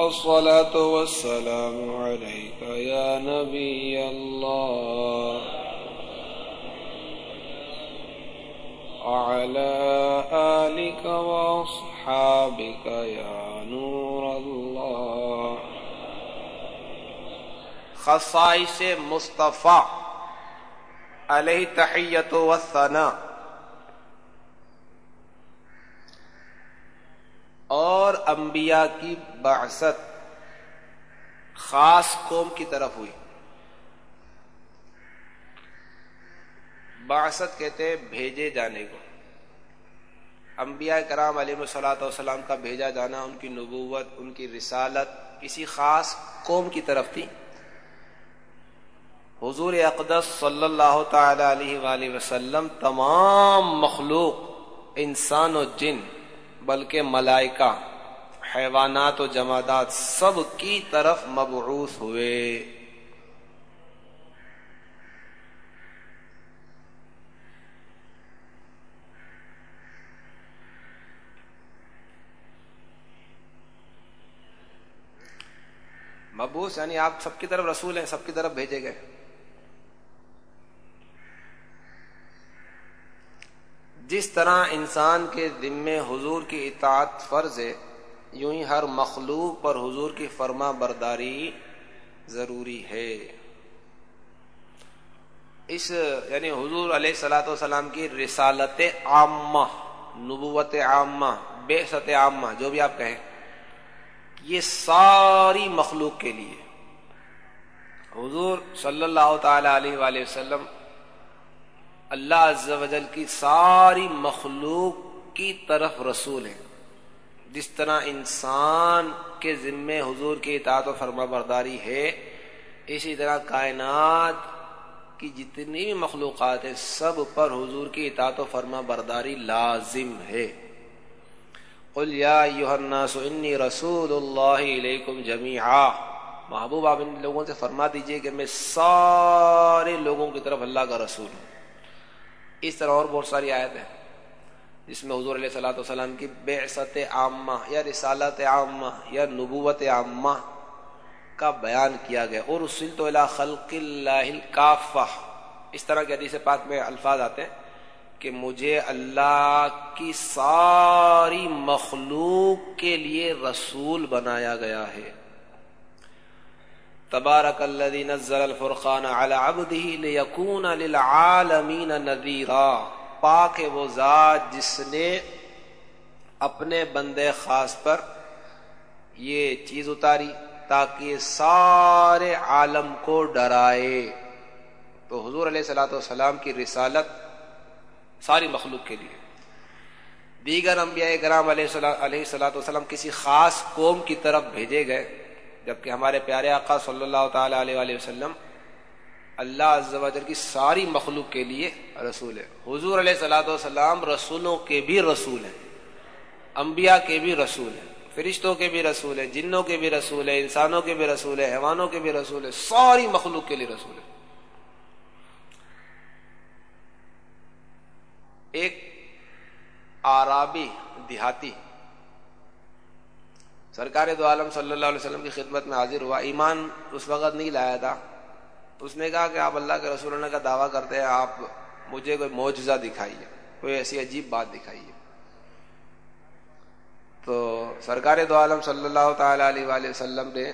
الصلاة والسلام عليك يا نبي الله. وعلى آلك وأصحابك يا نور الله. خصائص مصطفیٰ علیہ تحیت و ثنا. اور انبیاء کی بعثت، خاص قوم کی طرف ہوئی۔ بعثت کہتے ہیں بھیجے جانے کو۔ انبیاء کرام علیہ صلاحت والسلام کا بھیجا جانا، ان کی نبوت، ان کی رسالت کسی خاص قوم کی طرف تھی۔ حضور اقدس صلی اللہ تعالی علیہ وآلہ وسلم تمام مخلوق، انسان و جن، بلکہ ملائکہ۔ حیوانات و جمادات سب کی طرف مبعوث ہوئے۔ مبوس یعنی آپ سب کی طرف رسول ہیں، سب کی طرف بھیجے گئے۔ جس طرح انسان کے ذمے حضور کی اطاعت فرض ہے یوں ہی ہر مخلوق پر حضور کی فرما برداری ضروری ہے۔ اس یعنی حضور علیہ سلاۃ والسلام کی رسالت عامہ، نبوت عامہ بے ست عامہ، جو بھی آپ کہیں، یہ ساری مخلوق کے لیے۔ حضور صلی اللہ تعالی علیہ وآلہ وسلم اللہ عز و جل کی ساری مخلوق کی طرف رسول ہیں۔ جس طرح انسان کے ذمے حضور کی اطاعت و فرما برداری ہے، اسی طرح کائنات کی جتنی بھی مخلوقات ہیں، سب پر حضور کی اطاعت و فرما برداری لازم ہے۔ قل یا الناس انی رسول اللہ علیکم جمیعا۔ محبوب، آپ ان لوگوں سے فرما دیجیے کہ میں سارے لوگوں کی طرف اللہ کا رسول ہوں۔ اس طرح اور بہت ساری آیت ہیں۔ جس میں حضور علیہ صلاۃ والسلام کی بے عامہ یا رسالت عامہ یا نبوت عامہ کا بیان کیا گیا۔ اور رسول تو خلق اللہ کافہ اس طرح کے حدیث پاک میں الفاظ آتے ہیں کہ مجھے اللہ کی ساری مخلوق کے لیے رسول بنایا گیا ہے۔ تبارک الذي نزل الفرقان على عبده ليكون للعالمين نذيرا پاک ہے وہ ذات جس نے اپنے بندے خاص پر یہ چیز اتاری تاکہ سارے عالم کو ڈرائے۔ تو حضور علیہ السلاۃ والسلام کی رسالت ساری مخلوق کے لیے۔ دیگر انبیاء کرام علیہ السلاۃ والسلام کسی خاص قوم کی طرف بھیجے گئے، جبکہ ہمارے پیارے آقا صلی اللہ تعالی علیہ وآلہ وسلم اللہ عز و جل کی ساری مخلوق کے لیے رسول ہے۔ حضور علیہ صلاۃ والسلام رسولوں کے بھی رسول ہیں۔ انبیاء کے بھی رسول ہیں۔ فرشتوں کے بھی رسول ہیں۔ جنوں کے بھی رسول ہیں۔ انسانوں کے بھی رسول ہیں۔ حیوانوں کے بھی رسول ہیں۔ ساری مخلوق کے لیے رسول ہے ایک آرابی دیہاتی سرکار دو عالم صلی اللہ علیہ وسلم کی خدمت میں حاضر ہوا۔ ایمان اس وقت نہیں لایا تھا۔ اس نے کہا کہ آپ اللہ کے رسول اللہ کا دعویٰ کرتے ہیں، آپ مجھے کوئی معجزہ دکھائیے، کوئی ایسی عجیب بات دکھائیے۔ تو سرکار دو عالم صلی اللہ تعالی علیہ وآلہ وسلم نے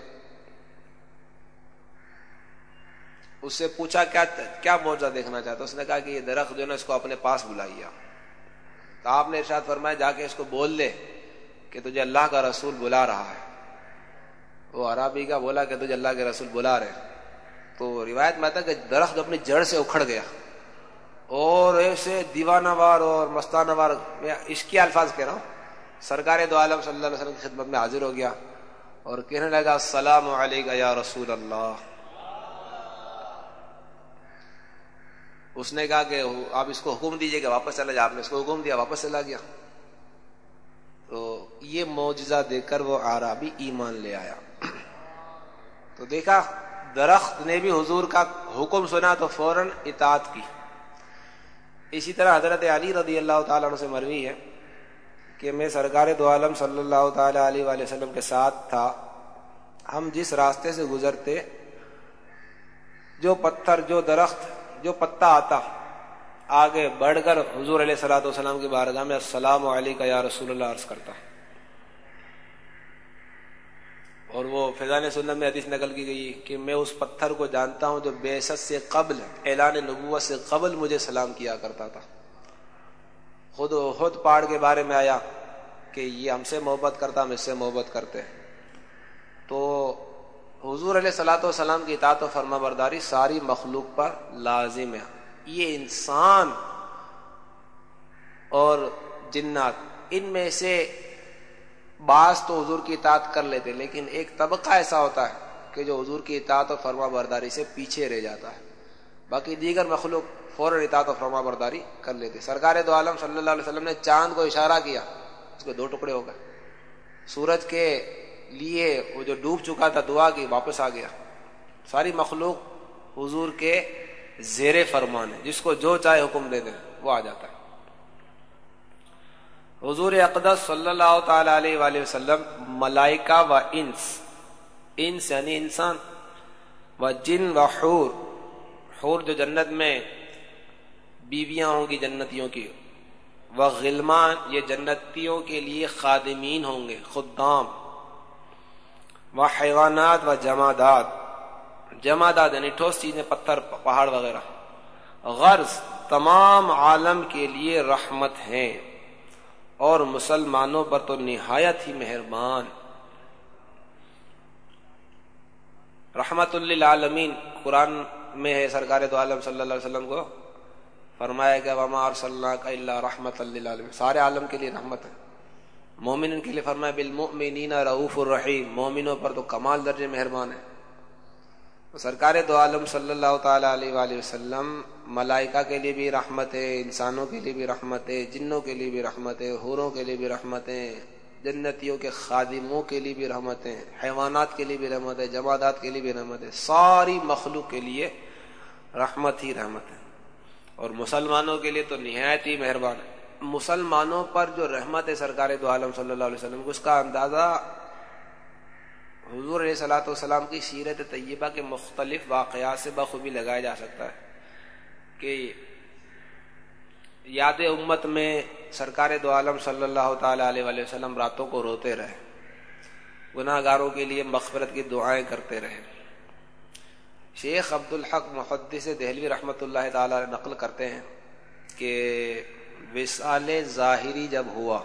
اس سے پوچھا، کیا کیا معجزہ دیکھنا چاہتا؟ اس نے کہا کہ یہ درخت جو ہے نا، اس کو اپنے پاس بلائیے تو آپ نے ارشاد فرمایا، جا کے اس کو بول دے کہ تجھے اللہ کا رسول بلا رہا ہے۔ وہ عربی کا بولا کہ تجھے اللہ کے رسول بلا رہے تو روایت میں آتا کہ درخت اپنی جڑ سے اکھڑ گیا اور ایسے دیوانہ وار اور مستانہ وار، میں اس کے الفاظ کہہ رہا ہوں۔ سرکار دو عالم صلی اللہ علیہ وسلم کی خدمت میں حاضر ہو گیا اور کہنے لگا، السلام علیکم یا رسول اللہ. اس نے کہا کہ آپ اس کو حکم دیجیے کہ واپس چلا جائے۔ آپ نے اس کو حکم دیا، واپس چلا گیا۔ تو یہ معجزہ دیکھ کر وہ آرابی ایمان لے آیا۔ تو دیکھا درخت نے بھی حضور کا حکم سنا تو فوراً اطاعت کی۔ اسی طرح حضرت علی رضی اللہ تعالیٰ عنہ سے مروی ہے کہ میں سرکار دو عالم صلی اللہ تعالی علیہ وآلہ وسلم کے ساتھ تھا۔ ہم جس راستے سے گزرتے، جو پتھر، جو درخت، جو پتا آتا، آگے بڑھ کر حضور علیہ سلاۃ والسلام کی بارگاہ میں السلام علیکم یا رسول اللہ عرض کرتا اور وہ فضان سنت میں حدیث نقل کی گئی کہ میں اس پتھر کو جانتا ہوں جو بیست سے قبل اعلان نبوت سے قبل مجھے سلام کیا کرتا تھا۔ خود خود پہاڑ کے بارے میں آیا کہ یہ ہم سے محبت کرتا، ہم اس سے محبت کرتے۔ تو حضور علیہ سلاۃ والسلام کی اطاعت و فرما برداری ساری مخلوق پر لازم ہے۔ یہ انسان اور جنات، ان میں سے بعض تو حضور کی اطاعت کر لیتے لیکن ایک طبقہ ایسا ہوتا ہے کہ جو حضور کی اطاعت و فرما برداری سے پیچھے رہ جاتا ہے۔ باقی دیگر مخلوق فوراً اطاعت و فرما برداری کر لیتے سرکار دو عالم صلی اللہ علیہ وسلم نے چاند کو اشارہ کیا، اس کے دو ٹکڑے ہو گئے۔ سورج کے لیے وہ جو ڈوب چکا تھا، دعا کی، واپس آ گیا۔ ساری مخلوق حضور کے زیر فرمان ہے، جس کو جو چاہے حکم دے دیں وہ آ جاتا ہے۔ حضور اقدس صلی اللہ تعالی علیہ وآلہ وسلم، ملائکہ و انس۔ انس یعنی انسان۔ و جن و حور۔ حور جو جنت میں بیویاں ہوں گی جنتیوں کی۔ وہ غلمان یہ جنتیوں کے لیے خادمین ہوں گے، خدام۔ و حیوانات و جمادات۔ جمادات یعنی ٹھوس چیزیں، پتھر، پہاڑ وغیرہ۔ غرض تمام عالم کے لیے رحمت ہیں۔ اور مسلمانوں پر تو نہایت ہی مہربان۔ رحمت للعالمین، قرآن میں ہے سرکار تو عالم صلی اللہ علیہ وسلم کو، فرمایا گیا، وما ارسلنا کا اللہ رحمت اللہ سارے عالم کے لیے رحمت ہے۔ مومن کے لیے فرمایا بالمؤمنین رعوف الرحیم مومنوں پر تو کمال درجے مہربان ہے۔ سرکار دو عالم صلی اللہ تعالی علیہ وآلہ وسلم ملائکہ کے لیے بھی رحمت ہے انسانوں کے لیے بھی رحمت ہے جنوں کے لیے بھی رحمت ہے حوروں کے لیے بھی رحمت ہے جنتیوں کے خادموں کے لیے بھی رحمت ہے حیوانات کے لیے بھی رحمت ہے جمادات کے لیے بھی رحمت ہے ساری مخلوق کے لیے رحمت ہی رحمت ہے۔ اور مسلمانوں کے لیے تو نہایت ہی مہربان ہے۔ مسلمانوں پر جو رحمت ہے سرکار دو عالم صلی اللہ علیہ وسلم، اس کا اندازہ حضور علیہ صلاۃ والسلام کی سیرت طیبہ کے مختلف واقعات سے بخوبی لگایا جا سکتا ہے کہ یاد امت میں سرکار دو عالم صلی اللہ تعالی علیہ وسلم راتوں کو روتے رہے گناہ گاروں کے لیے مغفرت کی دعائیں کرتے رہے۔ شیخ عبد الحق محدث دہلوی رحمۃ اللہ تعالی نقل کرتے ہیں کہ وصال ظاہری جب ہوا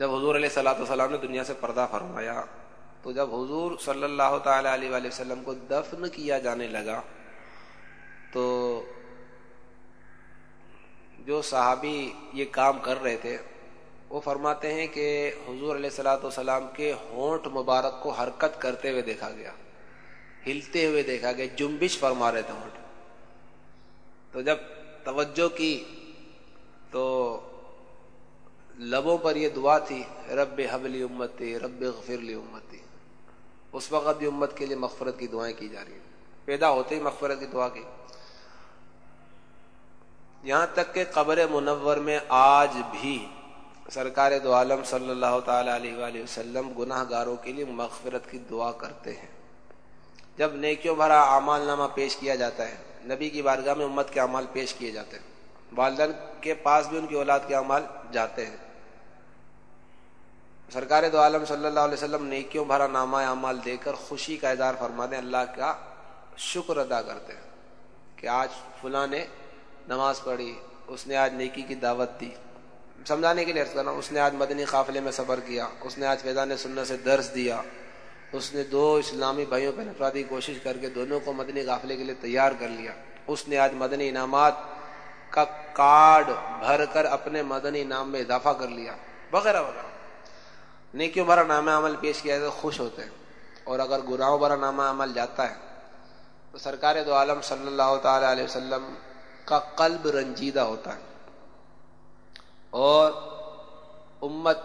جب حضور علیہ صلاۃ والسلام نے دنیا سے پردہ فرمایا، تو جب حضور صلی اللہ تعالی علیہ وآلہ وسلم کو دفن کیا جانے لگا، تو جو صحابی یہ کام کر رہے تھے، وہ فرماتے ہیں کہ حضور علیہ سلاۃ والسلام کے ہونٹ مبارک کو حرکت کرتے ہوئے دیکھا گیا، ہلتے ہوئے دیکھا گیا، جنبش فرما رہے تھے ہونٹ۔ تو جب توجہ کی، تو لبوں پر یہ دعا تھی، رب حبلی امتی، رب غفر لی امتی۔ اس وقت بھی امت کے لیے مغفرت کی دعائیں کی جا رہی ہیں۔ پیدا ہوتے ہی مغفرت کی دعا کی۔ یہاں تک کہ قبر منور میں آج بھی سرکار دو عالم صلی اللہ تعالی علیہ وآلہ وسلم گناہ گاروں کے لیے مغفرت کی دعا کرتے ہیں۔ جب نیکیوں بھرا اعمال نامہ پیش کیا جاتا ہے، نبی کی بارگاہ میں امت کے اعمال پیش کیے جاتے ہیں۔ والدین کے پاس بھی ان کی اولاد کے اعمال جاتے ہیں۔ سرکار دو عالم صلی اللہ علیہ وسلم نیکیوں بھرا نامہ اعمال دے کر خوشی کا اظہار فرما دیں، اللہ کا شکر ادا کرتے ہیں کہ آج فلاں نے نماز پڑھی، اس نے آج نیکی کی دعوت دی۔ سمجھانے کے لیے عرض کرنا اس نے آج مدنی قافلے میں سفر کیا، اس نے آج فیضان سننے سے درس دیا، اس نے دو اسلامی بھائیوں پہ افرادی کوشش کر کے دونوں کو مدنی قافلے کے لیے تیار کر لیا۔ اس نے آج مدنی انعامات کا کارڈ بھر کر اپنے مدنی نام میں اضافہ کر لیا۔ وغیرہ وغیرہ۔ نیکیوں بھرا نام عمل پیش کیا تو خوش ہوتے ہیں۔ اور اگر گناہوں بھرا نامہ عمل جاتا ہے، تو سرکار دو عالم صلی اللہ تعالی علیہ وسلم کا قلب رنجیدہ ہوتا ہے۔ اور امت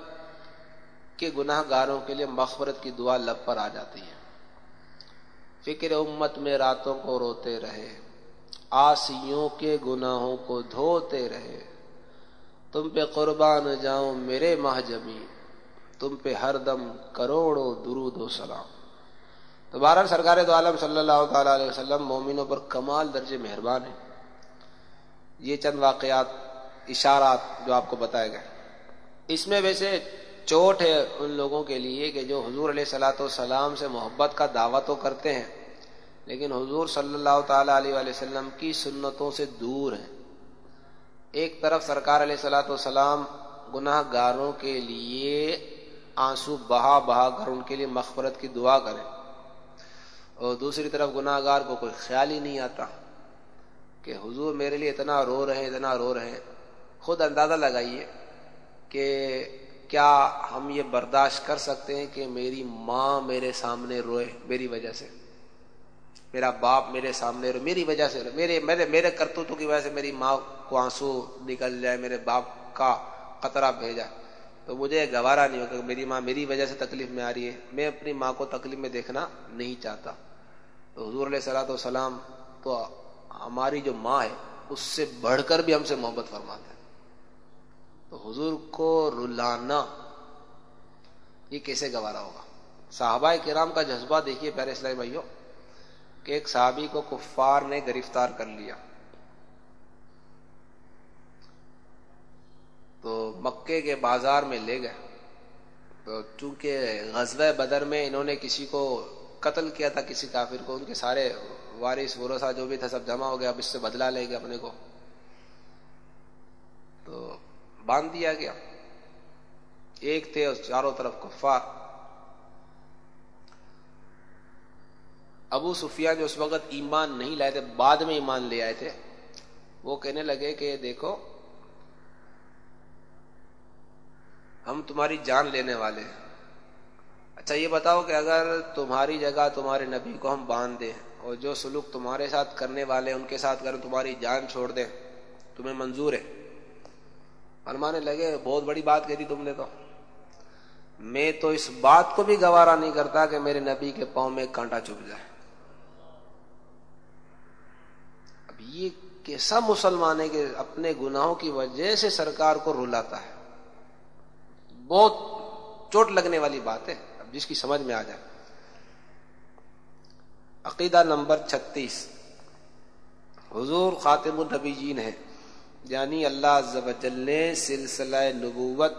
کے گناہ گاروں کے لیے مغفرت کی دعا لب پر آ جاتی ہے۔ فکر امت میں راتوں کو روتے رہے، آسیوں کے گناہوں کو دھوتے رہے۔ تم پہ قربان جاؤں میرے مہجمی تم پہ ہر دم کروڑوں درود و سلام۔ تو بارہ سرکار دو عالم صلی اللہ تعالی علیہ وسلم مومنوں پر کمال درجے مہربان ہیں۔ یہ چند واقعات، اشارات جو آپ کو بتائے گئے۔ اس میں ویسے چوٹ ہے ان لوگوں کے لیے کہ جو حضور علیہ سلاۃ والسلام سے محبت کا دعویٰ تو کرتے ہیں، لیکن حضور صلی اللہ تعالی علیہ وسلم کی سنتوں سے دور ہیں۔ ایک طرف سرکار علیہ سلاۃ والسلام گناہ گاروں کے لیے آنسو بہا بہا کر ان کے لیے مغفرت کی دعا کریں۔ اور دوسری طرف گناہ گار کو کوئی خیال ہی نہیں آتا کہ حضور میرے لیے اتنا رو رہے ہیں، اتنا رو رہے ہیں۔ خود اندازہ لگائیے کہ کیا ہم یہ برداشت کر سکتے ہیں کہ میری ماں میرے سامنے روئے میری وجہ سے؟ میرا باپ میرے سامنے روئے میری وجہ سے؟ میرے میرے میرے کرتوتوں کی وجہ سے میری ماں کو آنسو نکل جائے، میرے باپ کا قطرہ بھیجا۔ تو مجھے گوارا نہیں ہوگا میری ماں میری وجہ سے تکلیف میں آ رہی ہے۔ میں اپنی ماں کو تکلیف میں دیکھنا نہیں چاہتا۔ تو حضور علیہ سلاۃ والسلام تو ہماری جو ماں ہے، اس سے بڑھ کر بھی ہم سے محبت فرماتے ہیں تو حضور کو رلانا یہ کیسے گوارا ہوگا؟ صحابہ کرام کا جذبہ دیکھیے پیارے اسلائی بھائیوں کہ ایک صحابی کو کفار نے گرفتار کر لیا۔ تو مکے کے بازار میں لے گئے۔ تو چونکہ غزب بدر میں انہوں نے کسی کو قتل کیا تھا، کسی کافر کو، ان کے سارے وارث ورثہ جو بھی تھا، سب جمع ہو گیا اب اس سے بدلا لے گے اپنے کو۔ تو باندھ دیا گیا۔ ایک تھے اور چاروں طرف کفار۔ ابو سفیان جو اس وقت ایمان نہیں لائے تھے، بعد میں ایمان لے آئے تھے، وہ کہنے لگے کہ دیکھو ہم تمہاری جان لینے والے ہیں۔ اچھا یہ بتاؤ کہ اگر تمہاری جگہ تمہارے نبی کو ہم باندھ دیں اور جو سلوک تمہارے ساتھ کرنے والے ان کے ساتھ کریں تمہاری جان چھوڑ دیں، تمہیں منظور ہے؟ فرمانے لگے، بہت بڑی بات کہی تم نے تو۔ میں تو اس بات کو بھی گوارا نہیں کرتا کہ میرے نبی کے پاؤں میں کانٹا چپ جائے۔ اب یہ کیسا مسلمان ہے کہ اپنے گناہوں کی وجہ سے سرکار کو رلاتا ہے؟ بہت چوٹ لگنے والی بات ہے، اب جس کی سمجھ میں آ جائے۔ عقیدہ نمبر چھتیس۔ حضور خاتم النبی جین ہے یعنی اللہ عز و جل نے سلسلہ نبوت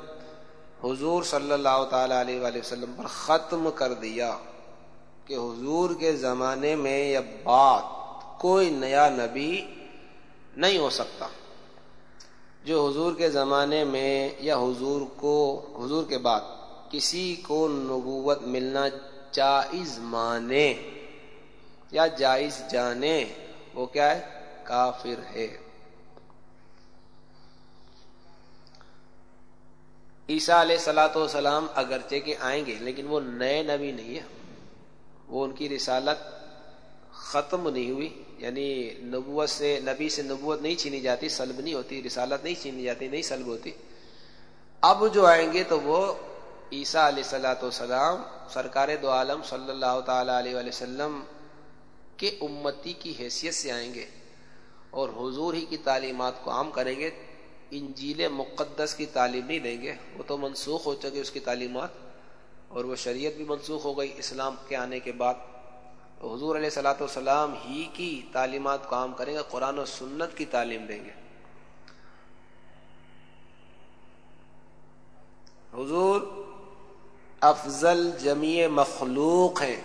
حضور صلی اللہ تعالی علیہ وآلہ وسلم پر ختم کر دیا کہ حضور کے زمانے میں یہ بات کوئی نیا نبی نہیں ہو سکتا۔ جو حضور کے زمانے میں یا حضور کو حضور کے بعد کسی کو نبوت ملنا جائز مانے یا جائز جانے، وہ کیا ہے؟ کافر ہے۔ عیسیٰ علیہ سلاۃ وسلام اگرچہ کے آئیں گے، لیکن وہ نئے نبی نہیں ہے وہ ان کی رسالت ختم نہیں ہوئی۔ یعنی نبوت سے نبی سے نبوت نہیں چھینی جاتی، سلب نہیں ہوتی، رسالت نہیں چھینی جاتی، نہیں سلب ہوتی۔ اب جو آئیں گے تو وہ عیسیٰ علیہ سلاۃ والسلام، سرکار دو عالم صلی اللہ تعالی علیہ وسلم کے امتی کی حیثیت سے آئیں گے اور حضور ہی کی تعلیمات کو عام کریں گے۔ انجیل مقدس کی تعلیم نہیں دیں گے، وہ تو منسوخ ہو چکے اس کی تعلیمات اور وہ شریعت بھی منسوخ ہو گئی۔ اسلام کے آنے کے بعد حضور علیہ سلاۃ والسلام ہی کی تعلیمات کو عام کریں گے، قرآن و سنت کی تعلیم دیں گے۔ حضور، افضل جمیع مخلوق ہیں۔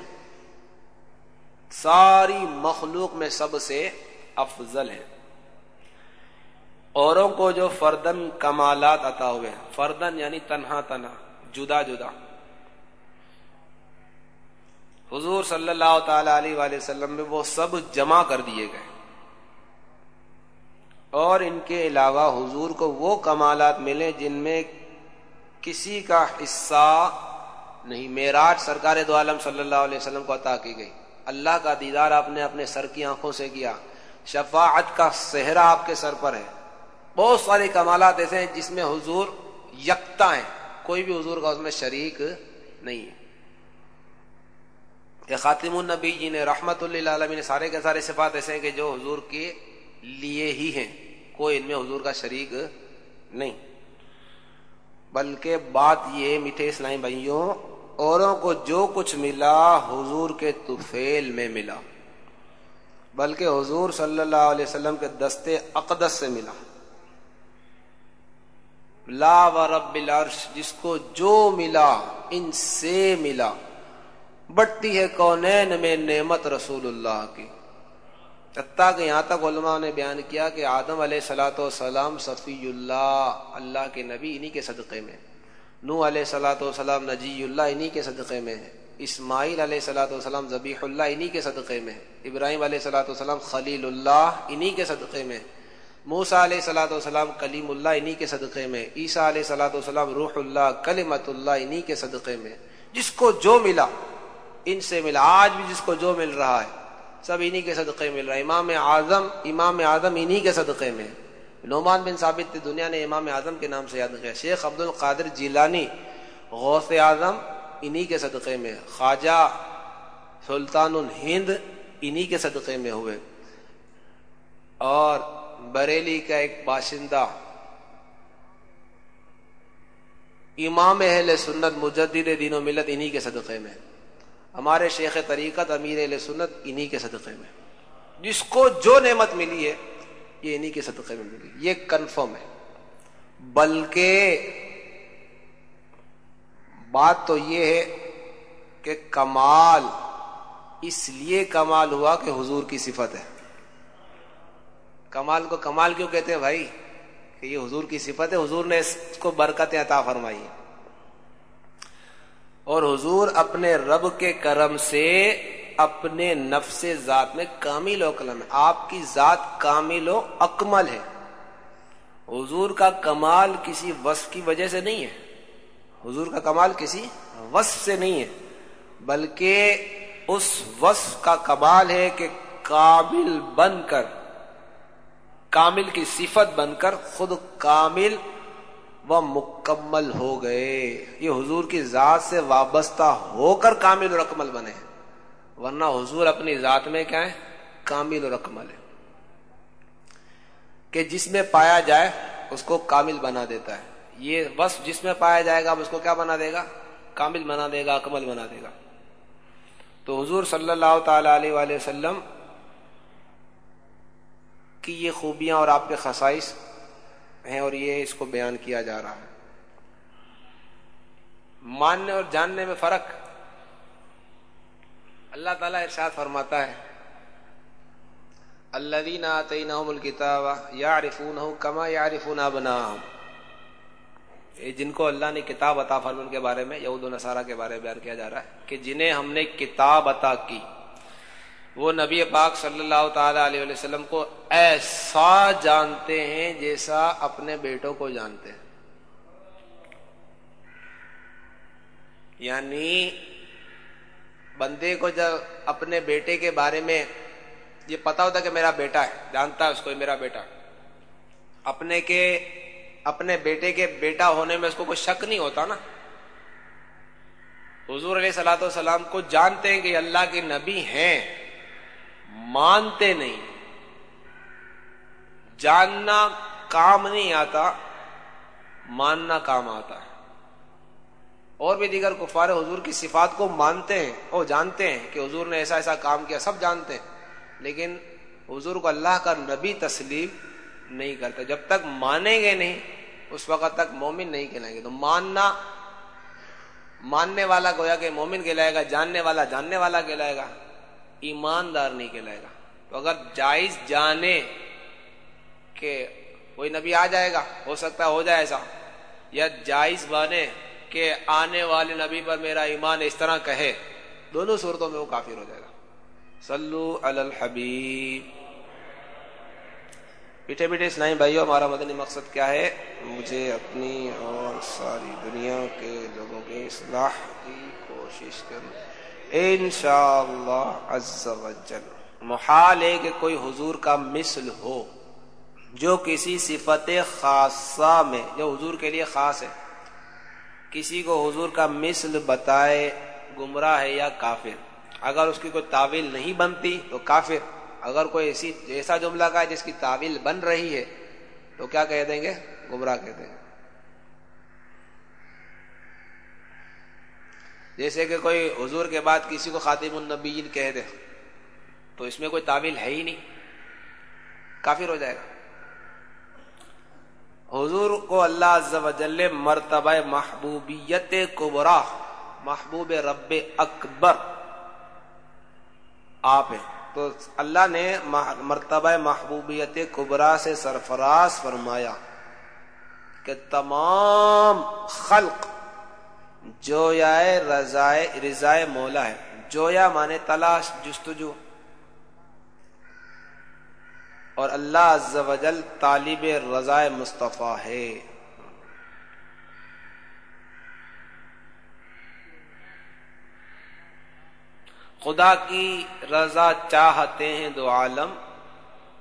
ساری مخلوق میں سب سے افضل ہے اوروں کو جو فردن کمالات عطا ہوئے فردن یعنی تنہا تنہا، جدا جدا۔ حضور صلی اللہ تعالی علیہ وآلہ وسلم میں وہ سب جمع کر دیے گئے۔ اور ان کے علاوہ حضور کو وہ کمالات ملے جن میں کسی کا حصہ نہیں، معراج سرکار دو عالم صلی اللہ علیہ وسلم کو عطا کی گئی۔ اللہ کا دیدار آپ نے اپنے سر کی آنکھوں سے کیا۔ شفاعت کا صحرا آپ کے سر پر ہے۔ بہت سارے کمالات ایسے ہیں جس میں حضور یکتا ہیں۔ کوئی بھی حضور کا اس میں شریک نہیں ہے۔ خاتم النبی جی نے رحمت اللہ عالمی نے سارے کے سارے صفات ایسے ہیں کہ جو حضور کے لیے ہی ہیں۔ کوئی ان میں حضور کا شریک نہیں۔ بلکہ بات یہ میٹھے اسلامی بھائیوں، اوروں کو جو کچھ ملا، حضور کے توفیل میں ملا۔ بلکہ حضور صلی اللہ علیہ وسلم کے دستے اقدس سے ملا۔ لا و رب العرش، جس کو جو ملا، ان سے ملا۔ بڑھتی ہے کونین میں نعمت رسول اللہ کی۔ حتیٰ کہ یہاں تک علماء نے بیان کیا کہ آدم علیہ سلاۃ وسلام صفی اللہ اللہ کے نبی انہی کے صدقے میں۔ نو علیہ سلاۃ وسلام نجی اللہ انہی کے صدقے میں ہے۔ اسماعیل علیہ سلاۃ وسلام ذبیح اللہ انہی کے صدقے میں ابراہیم علیہ سلاۃ وسلام خلیل اللہ انہی کے صدقے میں موسا علیہ سلاۃ وسلام کلیم اللہ انہی کے صدقے میں عیسیٰ علیہ سلاۃ وسلام روح اللہ کلمت اللہ انہی کے صدقے میں جس کو جو ملا ان سے ملا آج بھی جس کو جو مل رہا ہے، سب انہی کے صدقے مل رہا ہے امام اعظم امام اعظم انہی کے صدقے میں نعمان بن ثابت دنیا نے امام اعظم کے نام سے یاد کیا شیخ عبد القادر جیلانی غوث اعظم انہی کے صدقے میں خواجہ سلطان الہند انہی کے صدقے میں ہوئے۔ اور بریلی کا ایک باشندہ امام اہل سنت مجدد دین و ملت انہی کے صدقے میں ہمارے شیخ طریقت امیر علیہ سنت انہی کے صدقے میں جس کو جو نعمت ملی ہے، یہ انہی کے صدقے میں ملی۔ یہ کنفرم ہے۔ بلکہ بات تو یہ ہے کہ کمال، اس لیے کمال ہوا کہ حضور کی صفت ہے۔ کمال کو کمال کیوں کہتے ہیں بھائی؟ کہ یہ حضور کی صفت ہے۔ حضور نے اس کو برکتیں عطا فرمائی ہیں۔ اور حضور اپنے رب کے کرم سے اپنے نفس ذات میں کامل و کلم آپ کی ذات کامل و اکمل ہے۔ حضور کا کمال کسی وصف کی وجہ سے نہیں ہے۔ حضور کا کمال کسی وصف سے نہیں ہے، بلکہ اس وصف کا کمال ہے کہ کامل بن کر، کامل کی صفت بن کر، خود کامل وہ مکمل ہو گئے۔ یہ حضور کی ذات سے وابستہ ہو کر کامل اور اکمل بنے ورنہ حضور اپنی ذات میں کیا ہے؟ کامل اور اکمل ہے کہ جس میں پایا جائے، اس کو کامل بنا دیتا ہے۔ یہ بس جس میں پایا جائے گا اس کو کیا بنا دے گا؟ کامل بنا دے گا، اکمل بنا دے گا۔ تو حضور صلی اللہ تعالی علیہ وآلہ وسلم کی یہ خوبیاں اور آپ کے خصائص ہیں اور یہ اس کو بیان کیا جا رہا ہے۔ ماننے اور جاننے میں فرق اللہ تعالیٰ ارشاد فرماتا ہے۔ اللہ دینا الکتاب یا عرفون کما یا عرفون بنا جن کو اللہ نے کتاب عطا فرمن کے بارے میں، یہود و نصارہ کے بارے میں بیان کیا جا رہا ہے کہ جنہیں ہم نے کتاب عطا کی۔ وہ نبی پاک صلی اللہ تعالی علیہ وسلم کو ایسا جانتے ہیں جیسا اپنے بیٹوں کو جانتے ہیں۔ یعنی بندے کو جب اپنے بیٹے کے بارے میں یہ پتا ہوتا کہ میرا بیٹا ہے، جانتا ہے اس کو میرا بیٹا۔ اپنے کے، اپنے بیٹے کے بیٹا ہونے میں اس کو کوئی شک نہیں ہوتا نا۔ حضور علیہ سلاۃ والسلام کو جانتے ہیں کہ اللہ کے نبی ہیں۔ مانتے نہیں۔ جاننا کام نہیں آتا، ماننا کام آتا۔ ہے اور بھی دیگر کفار حضور کی صفات کو مانتے ہیں اور جانتے ہیں کہ حضور نے ایسا ایسا کام کیا، سب جانتے ہیں۔ لیکن حضور کو اللہ کا نبی تسلیم نہیں کرتا جب تک مانیں گے نہیں، اس وقت تک مومن نہیں کہلائیں گے۔ تو ماننا، ماننے والا گویا کہ مومن کہلائے گا، جاننے والا جاننے والا کہلائے گا۔ ایماندار نہیں کہلائے گا۔ تو اگر جائز جانے کہ کوئی نبی آ جائے گا، ہو سکتا ہے، ہو جائے ایسا۔ یا جائز بانے کہ آنے والے نبی پر میرا ایمان اس طرح کہے، دونوں صورتوں میں وہ کافر ہو جائے گا۔ سلو الحبیب۔ پیٹھے پیٹھے اسلامی بھائیوں ہمارا مدنی مقصد کیا ہے؟ مجھے اپنی اور ساری دنیا کے لوگوں کی اصلاح کی کوشش کروں انشاءاللہ عز وجل۔ محال ہے کہ کوئی حضور کا مثل ہو جو کسی صفت خاصہ میں، جو حضور کے لیے خاص ہے، کسی کو حضور کا مثل بتائے گمراہ ہے یا کافر۔ اگر اس کی کوئی تعویل نہیں بنتی تو کافر۔ اگر کوئی ایسی، ایسا جملہ کا ہے جس کی تعویل بن رہی ہے تو کیا کہہ دیں گے؟ گمراہ کہہ دیں گے۔ جیسے کہ کوئی حضور کے بعد کسی کو خاتم النبیین کہہ دے، تو اس میں کوئی تعویل ہے ہی نہیں۔ کافر ہو جائے گا۔ حضور کو اللہ عز و جل مرتبہ محبوبیت کبرا، محبوب رب اکبر، آپ ہیں۔ تو اللہ نے مرتبہ محبوبیت کبرا سے سرفراز فرمایا کہ تمام خلق جو یا رضائے رضائے مولا ہے۔ جویا مانے تلاش، جستجو۔ اور اللہ عز و جل طالب رضائے مصطفیٰ ہے۔ خدا کی رضا چاہتے ہیں دو عالم۔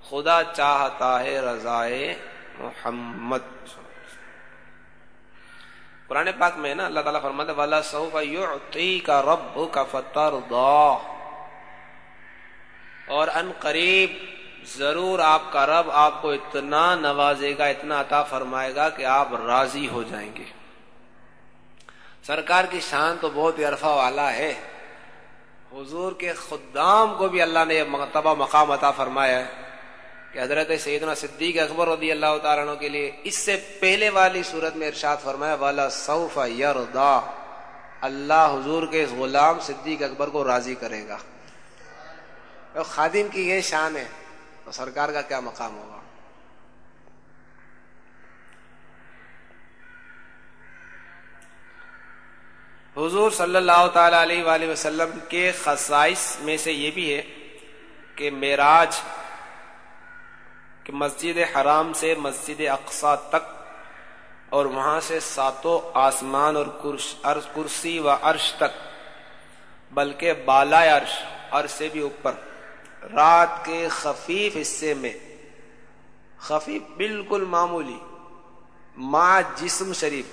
خدا چاہتا ہے رضائے محمد۔ قرآن پاک میں نا اللہ تعالیٰ فرماتا والا سعود کا رب کا فتر اور ان قریب ضرور آپ کا رب آپ کو اتنا نوازے گا، اتنا عطا فرمائے گا کہ آپ راضی ہو جائیں گے۔ سرکار کی شان تو بہت ہی عرفہ والا ہے۔ حضور کے خدام کو بھی اللہ نے یہ مرتبہ مقام عطا فرمایا ہے۔ کہ حضرت سیدنا صدیق اکبر رضی اللہ تعالیٰ عنہ کے لیے اس سے پہلے والی صورت میں ارشاد فرمایا، والا سوف یردا اللہ حضور کے اس غلام صدیق اکبر کو راضی کرے گا۔ خادم کی یہ شان ہے تو سرکار کا کیا مقام ہوگا؟ حضور صلی اللہ تعالی علیہ وآلہ وسلم کے خصائص میں سے یہ بھی ہے کہ معراج کہ مسجد حرام سے مسجد اقسا تک اور وہاں سے ساتوں آسمان اور کرسی و عرش تک، بلکہ بالا عرش عرش سے بھی اوپر۔ رات کے خفیف حصے میں، خفیف بالکل معمولی، ماں جسم شریف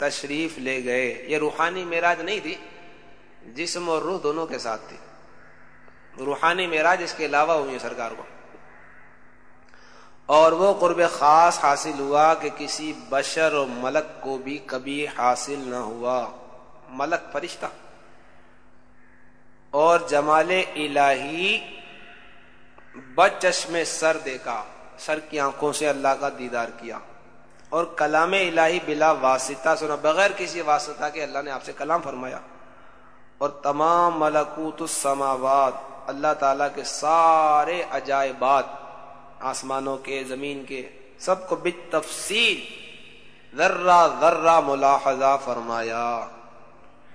تشریف لے گئے۔ یہ روحانی معراج نہیں تھی، جسم اور روح دونوں کے ساتھ تھی۔ روحانی معراج اس کے علاوہ ہوئی سرکار کو۔ اور وہ قرب خاص حاصل ہوا کہ کسی بشر و ملک کو بھی کبھی حاصل نہ ہوا۔ ملک فرشتہ۔ اور جمال الہی بچشم سر دیکھا۔ سر کی آنکھوں سے اللہ کا دیدار کیا۔ اور کلام الہی بلا واسطہ سنا۔ بغیر کسی واسطہ کے اللہ نے آپ سے کلام فرمایا۔ اور تمام ملکوت السماوات، اللہ تعالی کے سارے عجائبات۔ آسمانوں کے زمین کے سب کو بت تفصیل ذرہ ذرہ ملاحظہ فرمایا۔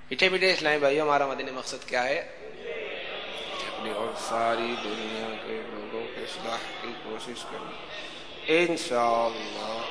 میٹھے میٹھے اسلامی بھائی ہمارا مدنی مقصد کیا ہے؟ اپنی اور ساری دنیا کے لوگوں کے اصلاح کی کوشش کریں انشاءاللہ۔